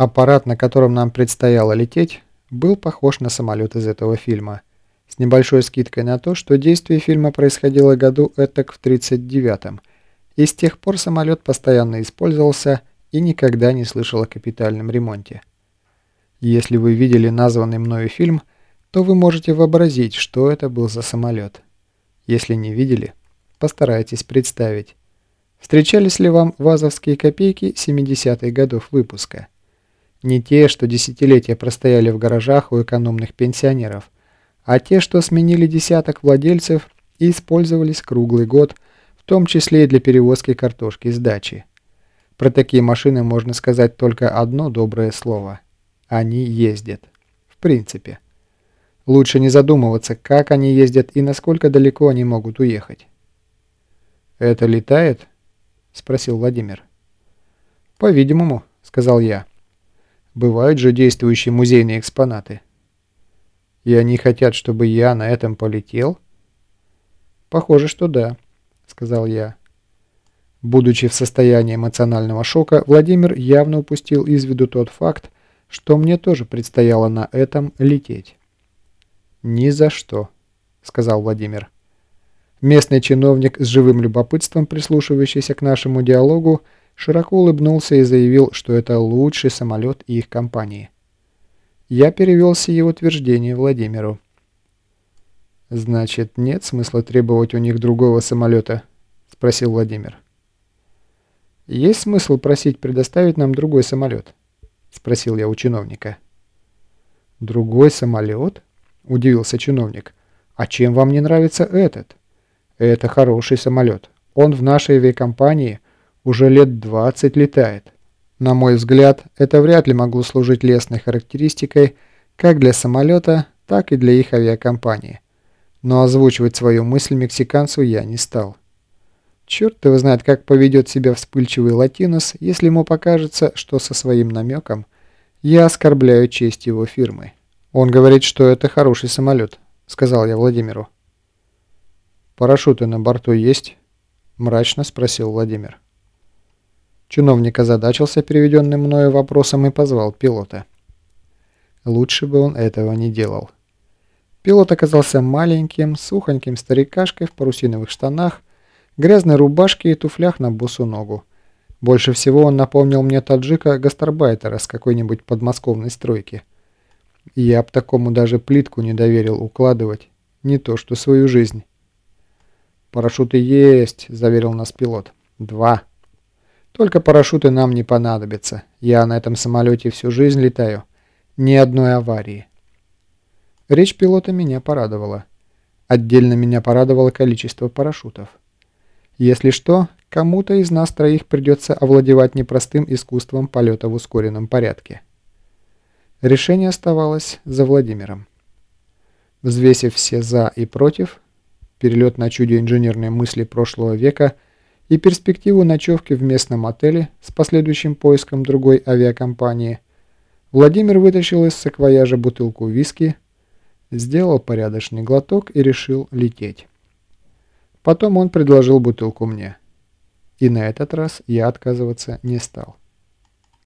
Аппарат, на котором нам предстояло лететь, был похож на самолет из этого фильма, с небольшой скидкой на то, что действие фильма происходило году этак в 39-м, и с тех пор самолет постоянно использовался и никогда не слышал о капитальном ремонте. Если вы видели названный мною фильм, то вы можете вообразить, что это был за самолет. Если не видели, постарайтесь представить. Встречались ли вам вазовские копейки 70-х годов выпуска? Не те, что десятилетия простояли в гаражах у экономных пенсионеров, а те, что сменили десяток владельцев и использовались круглый год, в том числе и для перевозки картошки с дачи. Про такие машины можно сказать только одно доброе слово. Они ездят. В принципе. Лучше не задумываться, как они ездят и насколько далеко они могут уехать. «Это летает?» – спросил Владимир. «По-видимому», – сказал я. Бывают же действующие музейные экспонаты. И они хотят, чтобы я на этом полетел? Похоже, что да, сказал я. Будучи в состоянии эмоционального шока, Владимир явно упустил из виду тот факт, что мне тоже предстояло на этом лететь. «Ни за что», — сказал Владимир. Местный чиновник с живым любопытством, прислушивающийся к нашему диалогу, широко улыбнулся и заявил, что это лучший самолет их компании. Я перевел сие утверждение Владимиру. «Значит, нет смысла требовать у них другого самолета?» – спросил Владимир. «Есть смысл просить предоставить нам другой самолет?» – спросил я у чиновника. «Другой самолет?» – удивился чиновник. «А чем вам не нравится этот?» «Это хороший самолет. Он в нашей авиакомпании – уже лет 20 летает. На мой взгляд, это вряд ли могло служить лестной характеристикой как для самолета, так и для их авиакомпании. Но озвучивать свою мысль мексиканцу я не стал. Черт его знает, как поведет себя вспыльчивый латинос, если ему покажется, что со своим намеком я оскорбляю честь его фирмы. Он говорит, что это хороший самолет, сказал я Владимиру. «Парашюты на борту есть?» – мрачно спросил Владимир. Чиновник озадачился переведенным мною вопросом и позвал пилота. Лучше бы он этого не делал. Пилот оказался маленьким, сухоньким старикашкой в парусиновых штанах, грязной рубашке и туфлях на босу ногу. Больше всего он напомнил мне таджика-гастарбайтера с какой-нибудь подмосковной стройки. Я б такому даже плитку не доверил укладывать, не то что свою жизнь. «Парашюты есть», — заверил нас пилот. «Два». Только парашюты нам не понадобятся. Я на этом самолете всю жизнь летаю. Ни одной аварии. Речь пилота меня порадовала. Отдельно меня порадовало количество парашютов. Если что, кому-то из нас троих придется овладевать непростым искусством полета в ускоренном порядке. Решение оставалось за Владимиром. Взвесив все «за» и «против», перелет на чуде инженерной мысли прошлого века – и перспективу ночевки в местном отеле с последующим поиском другой авиакомпании, Владимир вытащил из саквояжа бутылку виски, сделал порядочный глоток и решил лететь. Потом он предложил бутылку мне. И на этот раз я отказываться не стал.